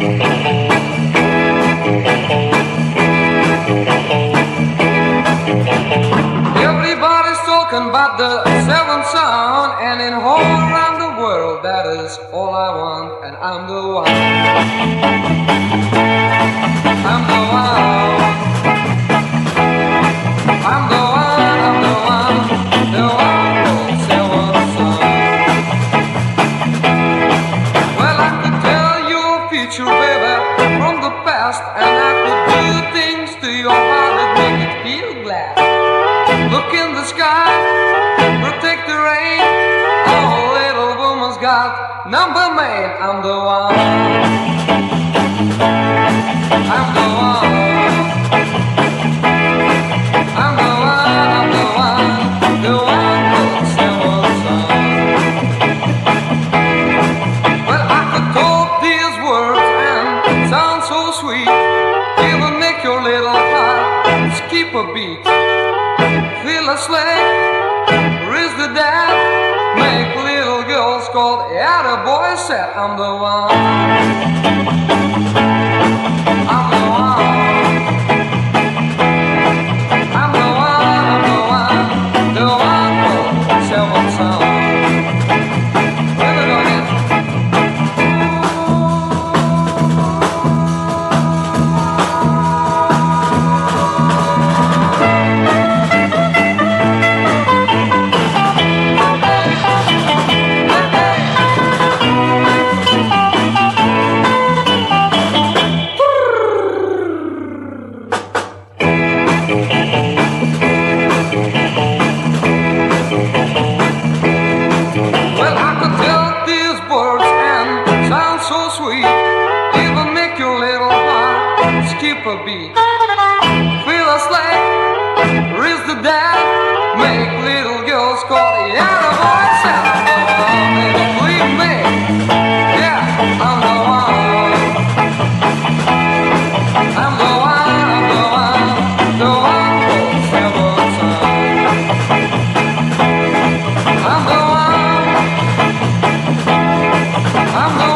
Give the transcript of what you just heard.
Everybody's talking about the seventh son, and in all around the world, that is all I want, and I'm the one. Future, baby, from the past, and I could do things to your heart that make it feel glad. Look in the sky, protect the rain. Oh, little woman's got number man. I'm the one. Skip a beat. Feel a sleigh, raise the dad, make little girls called yeah, the boy said I'm the one. sweet. It'll make your little heart skip a beat. Feel a slack, raise the dead. make little girls call the other boys out. Believe me, yeah, I'm the one. I'm the one, the one, the one who's the. I'm the